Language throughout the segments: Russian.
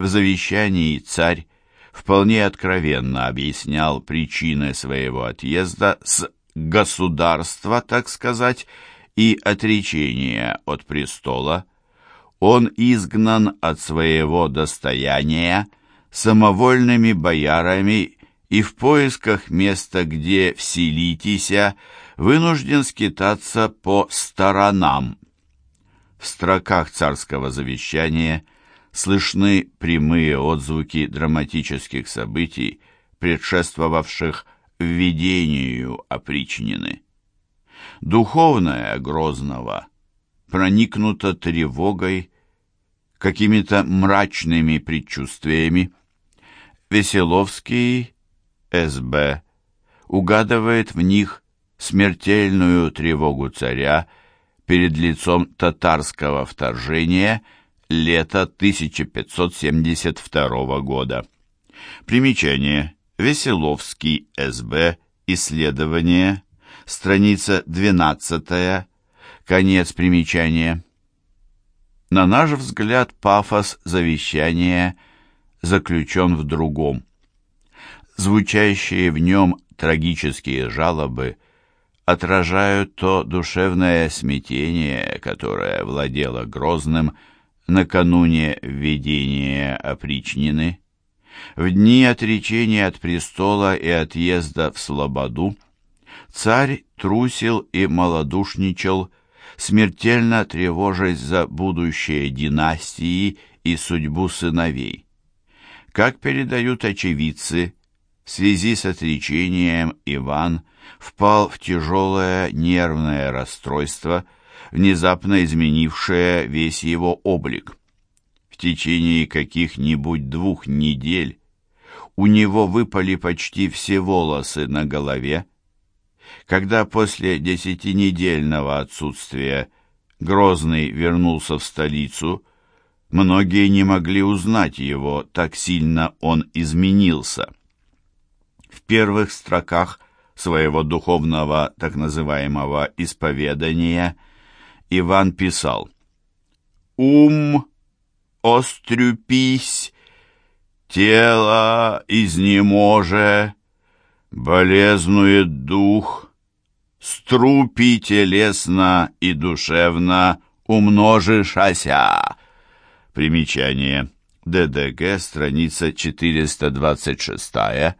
В завещании царь вполне откровенно объяснял причины своего отъезда с государства, так сказать, и отречения от престола. Он изгнан от своего достояния самовольными боярами и в поисках места, где вселитеся, вынужден скитаться по сторонам. В строках царского завещания слышны прямые отзвуки драматических событий, предшествовавших введению опричнины. Духовное Грозного проникнуто тревогой, какими-то мрачными предчувствиями. Веселовский, СБ, угадывает в них смертельную тревогу царя перед лицом татарского вторжения лета 1572 года. Примечание. Веселовский, СБ, исследование, страница 12, конец примечания. На наш взгляд, пафос завещания заключен в другом. Звучащие в нем трагические жалобы отражают то душевное смятение, которое владело Грозным накануне введения опричнины. В дни отречения от престола и отъезда в Слободу царь трусил и малодушничал, смертельно тревожась за будущее династии и судьбу сыновей. Как передают очевидцы, в связи с отречением Иван впал в тяжелое нервное расстройство, внезапно изменившее весь его облик течение каких-нибудь двух недель у него выпали почти все волосы на голове. Когда после десятинедельного отсутствия Грозный вернулся в столицу, многие не могли узнать его, так сильно он изменился. В первых строках своего духовного так называемого исповедания Иван писал «Ум острюпись, тело изнеможе, болезнует дух, струпи телесно и душевно умножишася. Примечание. ДДГ, страница 426,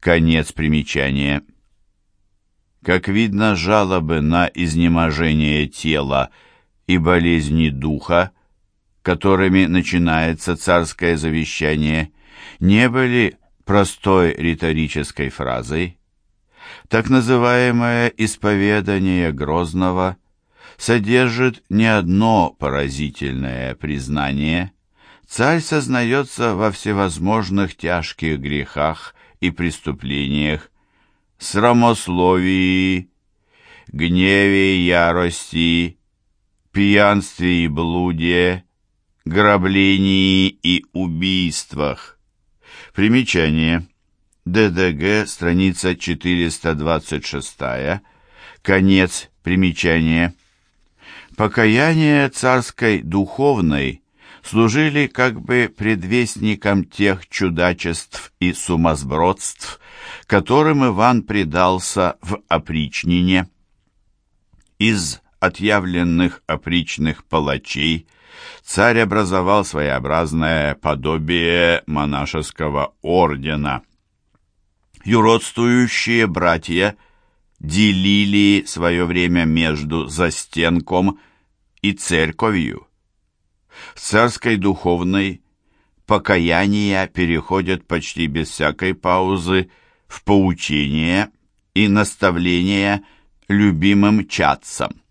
конец примечания. Как видно, жалобы на изнеможение тела и болезни духа которыми начинается царское завещание, не были простой риторической фразой. Так называемое исповедание Грозного содержит не одно поразительное признание. Царь сознается во всевозможных тяжких грехах и преступлениях, срамословии, гневе и ярости, пьянстве и блуде, граблении и убийствах. Примечание. ДДГ, страница 426, конец примечания. Покаяние царской духовной служили как бы предвестником тех чудачеств и сумасбродств, которым Иван предался в опричнине. Из отъявленных опричных палачей царь образовал своеобразное подобие монашеского ордена. Юродствующие братья делили свое время между застенком и церковью. В царской духовной покаяния переходят почти без всякой паузы в поучение и наставление любимым чадцам.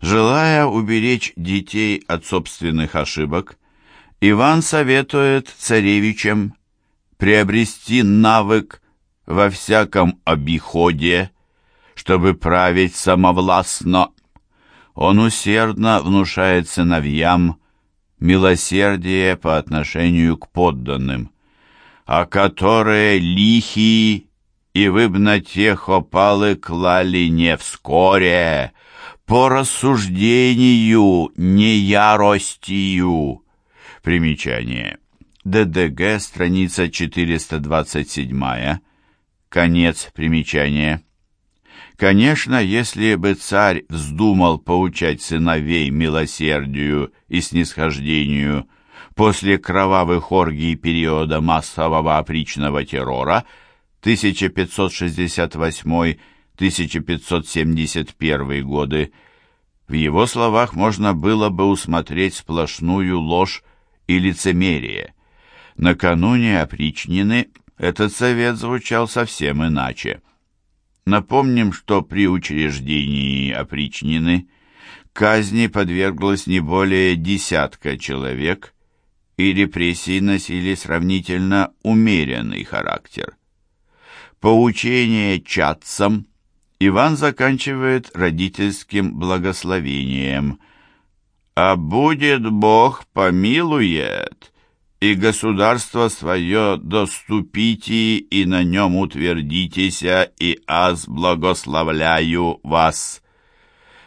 Желая уберечь детей от собственных ошибок, Иван советует царевичам приобрести навык во всяком обиходе, чтобы править самовластно. Он усердно внушает сыновьям милосердие по отношению к подданным, а которые лихие и вы б на тех опалы клали не вскоре, по рассуждению, не яростью. Примечание. ДДГ, страница 427, конец примечания. Конечно, если бы царь вздумал поучать сыновей милосердию и снисхождению после кровавых оргий периода массового опричного террора 1568-1571 годы, в его словах можно было бы усмотреть сплошную ложь и лицемерие. Накануне опричнины этот совет звучал совсем иначе. Напомним, что при учреждении опричнины казни подверглось не более десятка человек, и репрессии носили сравнительно умеренный характер. Поучение чадцам Иван заканчивает родительским благословением «А будет Бог помилует, и государство свое доступите, и на нем утвердитеся, и аз благословляю вас».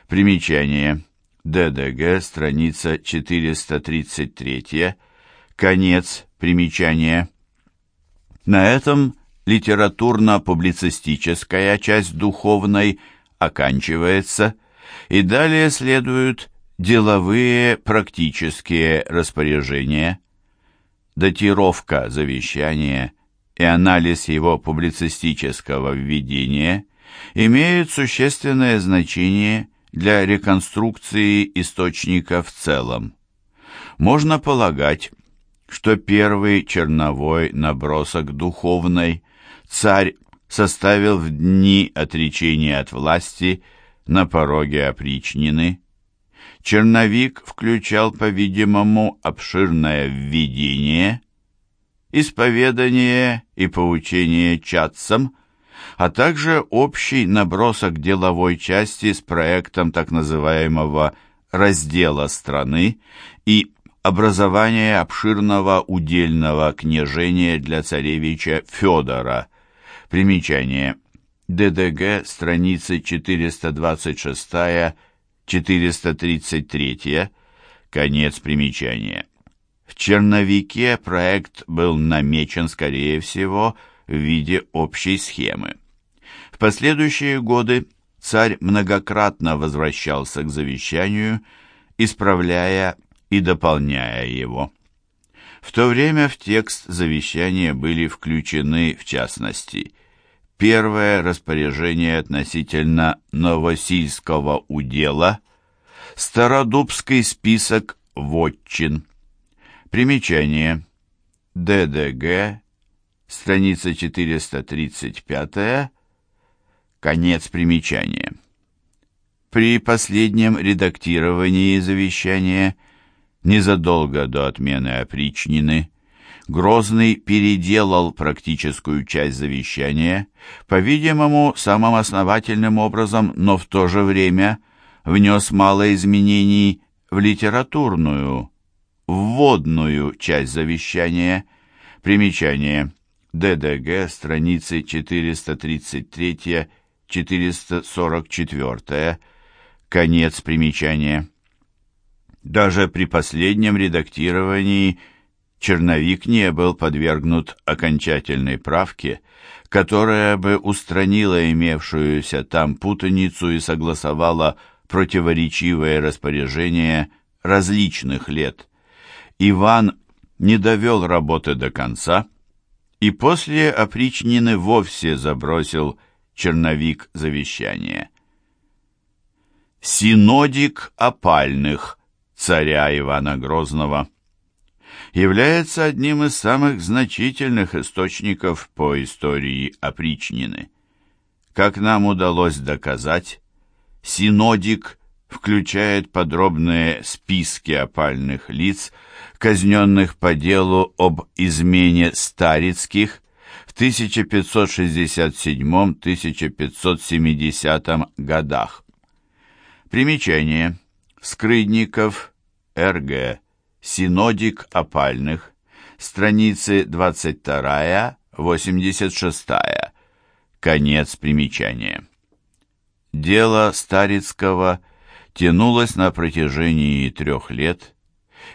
Примечание. ДДГ, страница 433, конец примечания. На этом литературно-публицистическая часть духовной оканчивается, и далее следуют деловые практические распоряжения. Датировка завещания и анализ его публицистического введения имеют существенное значение для реконструкции источника в целом. Можно полагать, что первый черновой набросок духовной царь составил в дни отречения от власти на пороге опричнины. Черновик включал, по-видимому, обширное введение, исповедание и поучение чадцам, а также общий набросок деловой части с проектом так называемого «раздела страны» и образование обширного удельного княжения для царевича Федора – Примечание. ДДГ, страницы 426-433, конец примечания. В черновике проект был намечен, скорее всего, в виде общей схемы. В последующие годы царь многократно возвращался к завещанию, исправляя и дополняя его. В то время в текст завещания были включены, в частности, Первое распоряжение относительно Новосильского удела, Стародубский список вотчин. Примечание. ДДГ, страница 435, конец примечания. При последнем редактировании завещания, незадолго до отмены опричнины, Грозный переделал практическую часть завещания, по-видимому, самым основательным образом, но в то же время внес мало изменений в литературную, вводную часть завещания. Примечание. ДДГ, страницы 433-444, конец примечания. Даже при последнем редактировании – черновик не был подвергнут окончательной правке, которая бы устранила имевшуюся там путаницу и согласовала противоречивые распоряжения различных лет. Иван не довел работы до конца и после опричнины вовсе забросил черновик завещания. Синодик опальных царя Ивана Грозного является одним из самых значительных источников по истории опричнины. Как нам удалось доказать, синодик включает подробные списки опальных лиц, казненных по делу об измене Старицких в 1567-1570 годах. Примечание. Скрыдников, Р.Г. Синодик опальных, страницы 22-86, конец примечания. Дело Старицкого тянулось на протяжении трех лет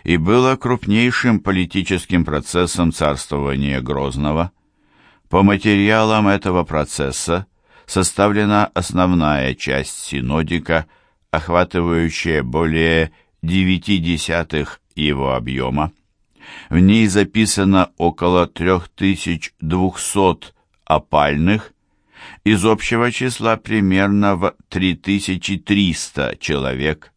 и было крупнейшим политическим процессом царствования Грозного. По материалам этого процесса составлена основная часть синодика, охватывающая более девяти десятых его объема. В ней записано около 3200 опальных, из общего числа примерно в 3300 человек.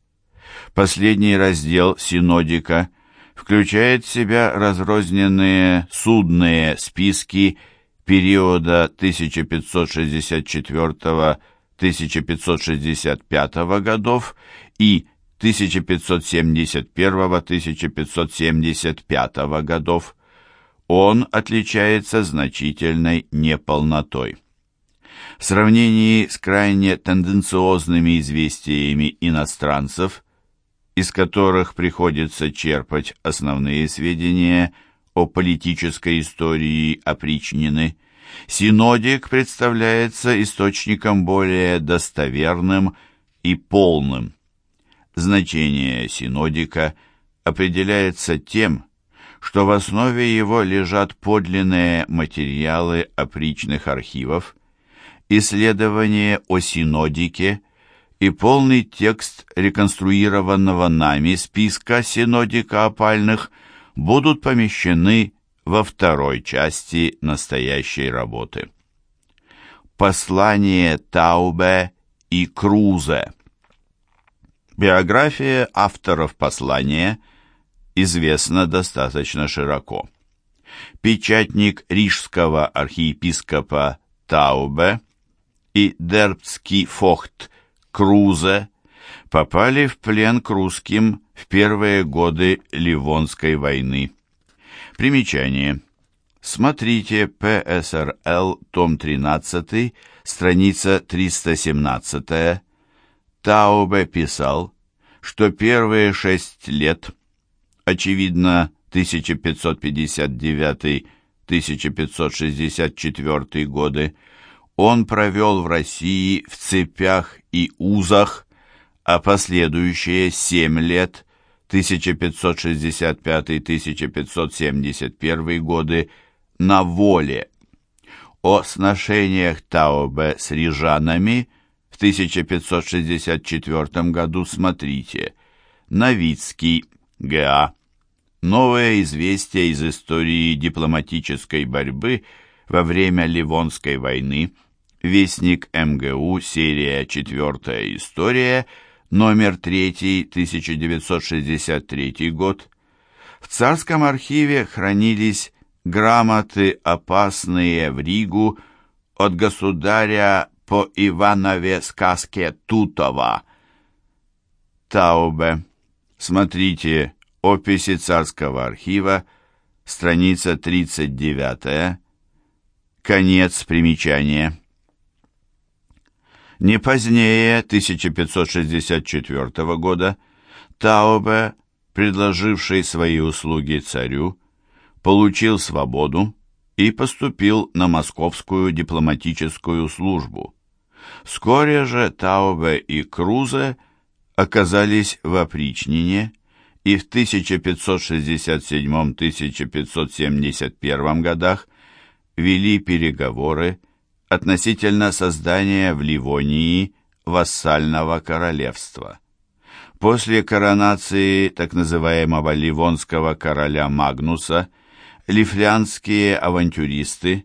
Последний раздел синодика включает в себя разрозненные судные списки периода 1564-1565 годов и 1571-1575 годов, он отличается значительной неполнотой. В сравнении с крайне тенденциозными известиями иностранцев, из которых приходится черпать основные сведения о политической истории опричнины, синодик представляется источником более достоверным и полным. Значение синодика определяется тем, что в основе его лежат подлинные материалы опричных архивов, исследование о синодике и полный текст реконструированного нами списка синодика опальных будут помещены во второй части настоящей работы. Послание Таубе и Крузе Биография авторов послания известна достаточно широко. Печатник рижского архиепископа Таубе и дербцкий фохт Крузе попали в плен к русским в первые годы Ливонской войны. Примечание. Смотрите ПСРЛ, том 13, страница 317 Таубе писал, что первые шесть лет, очевидно, 1559-1564 годы, он провел в России в цепях и узах, а последующие семь лет, 1565-1571 годы, на воле. О сношениях Таубе с рижанами – 1564 году смотрите Новицкий, Г.А. Новое известие из истории дипломатической борьбы во время Ливонской войны. Вестник МГУ, серия 4 история, номер 3, 1963 год. В царском архиве хранились грамоты, опасные в Ригу, от государя по Иванове сказке Тутова. Таубе. Смотрите описи царского архива, страница 39, конец примечания. Не позднее 1564 года Таубе, предложивший свои услуги царю, получил свободу и поступил на московскую дипломатическую службу. Вскоре же Таубе и Крузе оказались в опричнине и в 1567-1571 годах вели переговоры относительно создания в Ливонии вассального королевства. После коронации так называемого ливонского короля Магнуса лифлянские авантюристы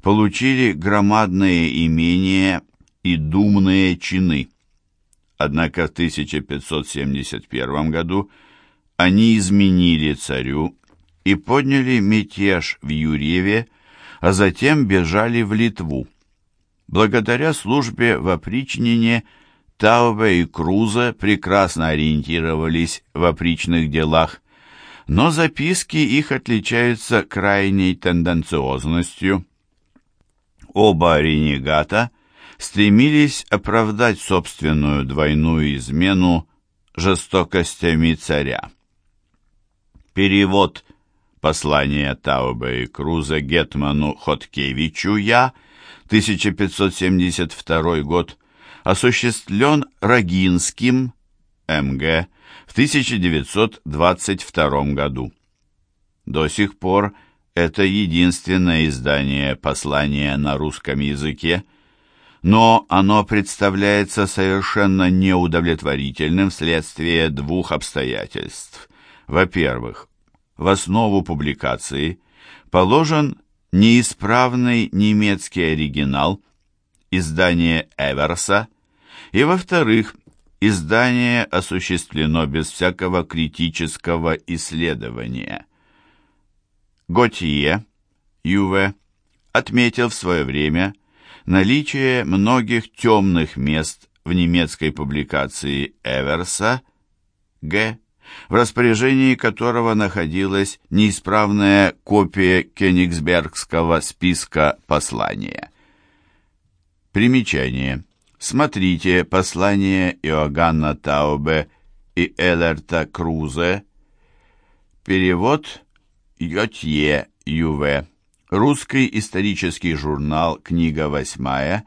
получили громадные имения и думные чины. Однако в 1571 году они изменили царю и подняли мятеж в Юрьеве, а затем бежали в Литву. Благодаря службе в опричнине Таубе и Крузе прекрасно ориентировались в опричных делах, но записки их отличаются крайней тенденциозностью. Оба ренегата стремились оправдать собственную двойную измену жестокостями царя. Перевод послания Таубе и Круза Гетману Хоткевичу «Я» 1572 год осуществлен Рогинским, МГ, в 1922 году. До сих пор это единственное издание послания на русском языке, но оно представляется совершенно неудовлетворительным вследствие двух обстоятельств. Во-первых, в основу публикации положен неисправный немецкий оригинал, издание Эверса, и, во-вторых, издание осуществлено без всякого критического исследования. Готье, Юве, отметил в свое время наличие многих темных мест в немецкой публикации Эверса, Г в распоряжении которого находилась неисправная копия Кёнигсбергского списка послания. Примечание. Смотрите послание Иоганна Таубе и Элерта Крузе. Перевод Йотье Юве. Русский исторический журнал, книга восьмая,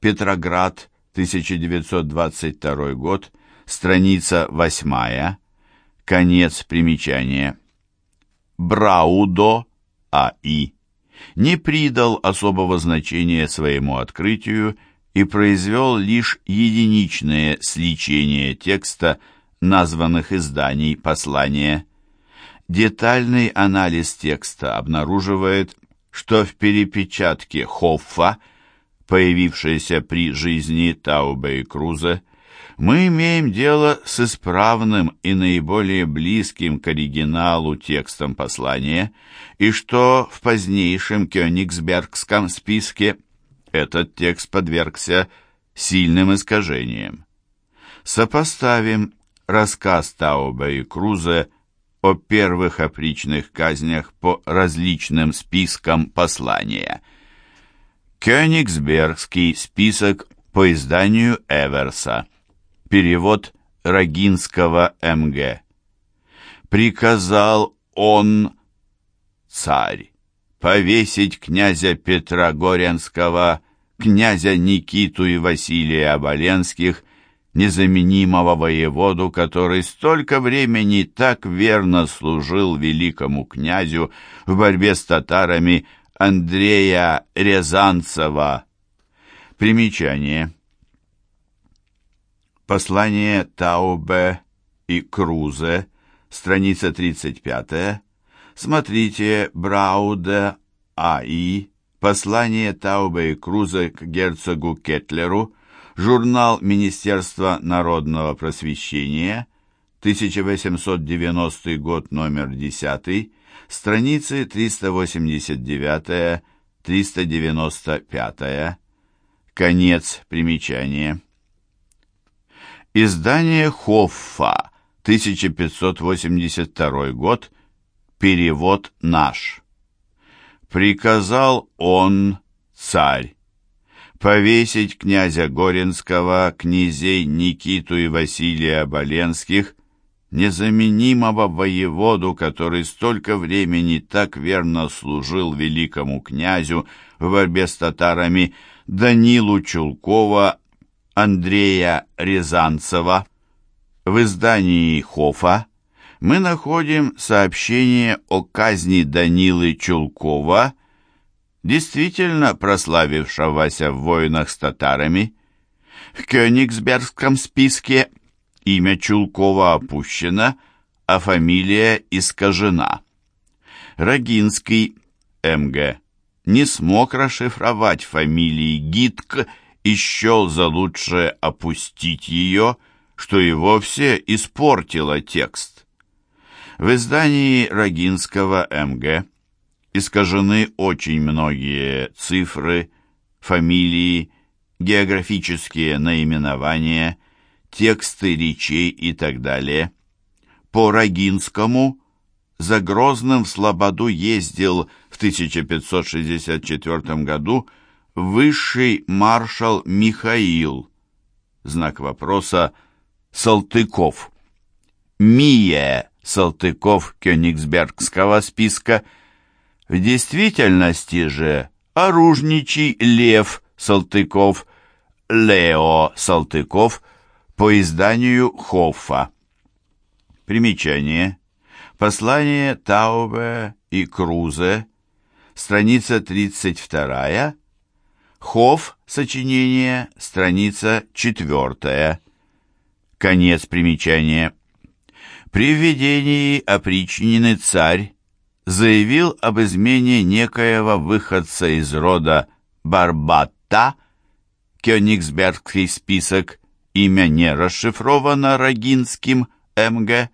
Петроград, 1922 год, страница восьмая, Конец примечания. Браудо А.И. не придал особого значения своему открытию и произвел лишь единичное сличение текста названных изданий послания. Детальный анализ текста обнаруживает, что в перепечатке Хоффа, появившейся при жизни Таубе и Крузе, мы имеем дело с исправным и наиболее близким к оригиналу текстом послания, и что в позднейшем Кёнигсбергском списке этот текст подвергся сильным искажениям. Сопоставим рассказ Тауба и Крузе о первых опричных казнях по различным спискам послания. Кёнигсбергский список по изданию Эверса. Перевод Рогинского МГ. Приказал он, царь, повесить князя Петра Горенского, князя Никиту и Василия Оболенских, незаменимого воеводу, который столько времени так верно служил великому князю в борьбе с татарами Андрея Рязанцева. Примечание. Послание Таубе и Крузе, страница 35. Смотрите Брауде А.И. Послание Таубе и Крузе к герцогу Кетлеру, журнал Министерства народного просвещения, 1890 год, номер 10, страницы 389-395. Конец примечания. Издание Хоффа, 1582 год, перевод наш. Приказал он, царь, повесить князя Горинского, князей Никиту и Василия Боленских, незаменимого воеводу, который столько времени так верно служил великому князю в борьбе с татарами, Данилу Чулкова Андрея Рязанцева. В издании Хофа мы находим сообщение о казни Данилы Чулкова, действительно прославившегося в войнах с татарами. В Кёнигсбергском списке имя Чулкова опущено, а фамилия искажена. Рогинский, МГ, не смог расшифровать фамилии Гитк и счел за лучшее опустить ее, что и вовсе испортило текст. В издании Рогинского МГ искажены очень многие цифры, фамилии, географические наименования, тексты речей и так далее. По Рогинскому за Грозным в Слободу ездил в 1564 году высший маршал Михаил, знак вопроса, Салтыков. Мия Салтыков Кёнигсбергского списка. В действительности же оружничий Лев Салтыков, Лео Салтыков по изданию Хоффа. Примечание. Послание Таубе и Крузе, страница 32, Хофф, сочинение, страница 4. Конец примечания. При введении опричнины царь заявил об измене некоего выходца из рода Барбатта, Кёнигсбергский список, имя не расшифровано Рогинским МГ,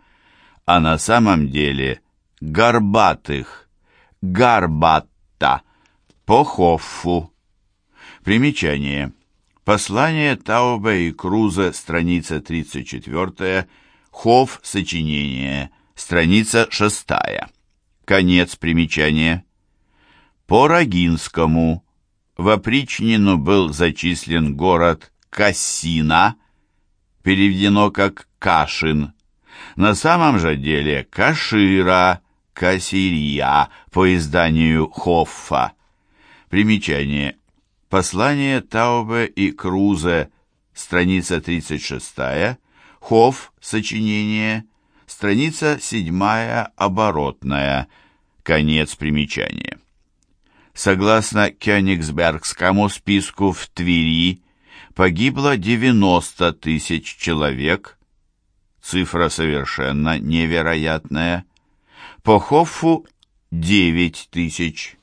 а на самом деле Горбатых, Гарбатта, по Хоффу. Примечание. Послание Таубе и Крузе, страница 34, Хофф, сочинение, страница 6. Конец примечания. По Рогинскому в опричнину был зачислен город Кассина, переведено как Кашин. На самом же деле Кашира, Кассирия по изданию Хоффа. Примечание. Послание Таубе и Крузе, страница 36, Хофф, сочинение, страница 7, оборотная, конец примечания. Согласно Кёнигсбергскому списку в Твери, погибло 90 тысяч человек, цифра совершенно невероятная, по Хоффу 9 тысяч.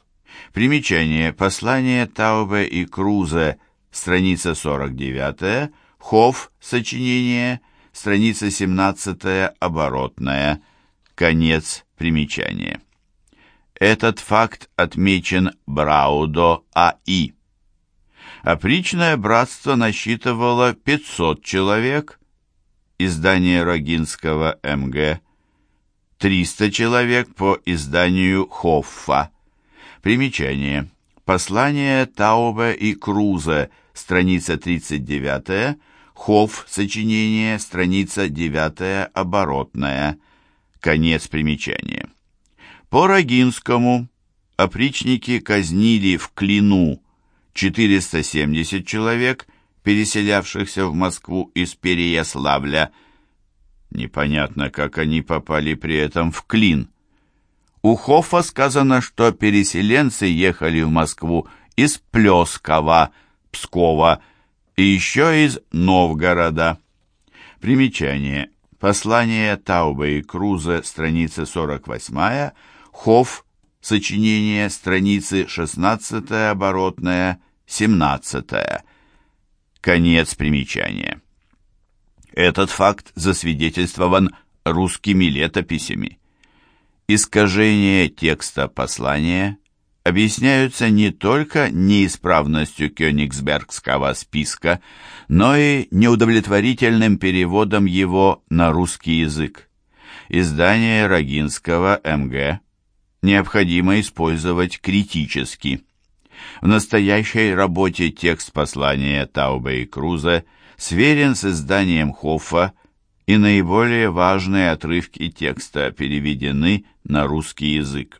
Примечание. Послание Таубе и Крузе, страница 49, Хофф, сочинение, страница 17, оборотная, конец примечания. Этот факт отмечен Браудо А.И. Опричное братство насчитывало 500 человек, издание Рогинского МГ, 300 человек по изданию Хоффа. Примечание. Послание Таубе и Крузе, страница 39, Хофф, сочинение, страница 9, оборотная. Конец примечания. По Рогинскому опричники казнили в Клину 470 человек, переселявшихся в Москву из Переяславля. Непонятно, как они попали при этом в Клин. У Хоффа сказано, что переселенцы ехали в Москву из Плескова, Пскова и еще из Новгорода. Примечание. Послание Таубе и Крузе, страница 48 Хофф, сочинение, страницы 16 оборотная, 17 Конец примечания. Этот факт засвидетельствован русскими летописями. Искажения текста послания объясняются не только неисправностью кёнигсбергского списка, но и неудовлетворительным переводом его на русский язык. Издание Рогинского МГ необходимо использовать критически. В настоящей работе текст послания Таубе и Круза сверен с изданием Хоффа и наиболее важные отрывки текста переведены на русский язык.